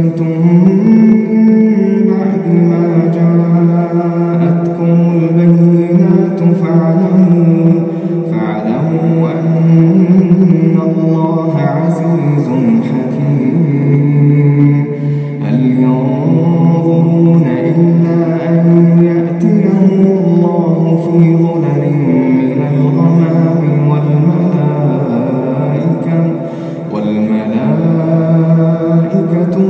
كنتم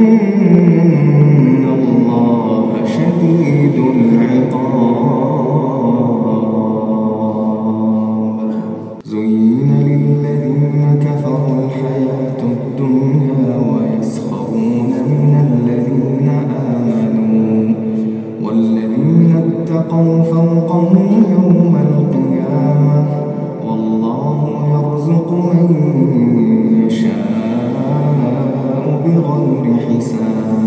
mm. حساب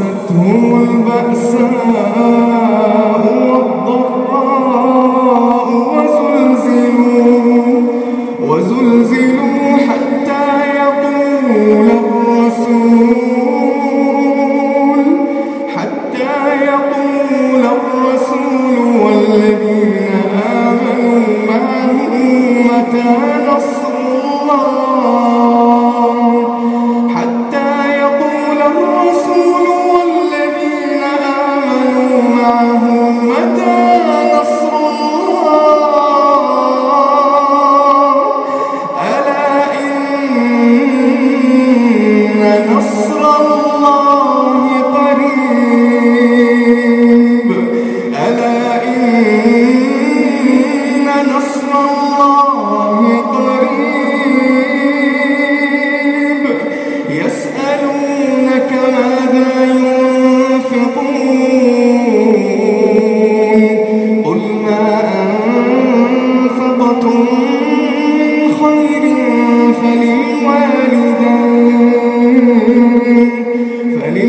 يسألونك ماذا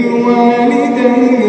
الْوَالِدَيْنِ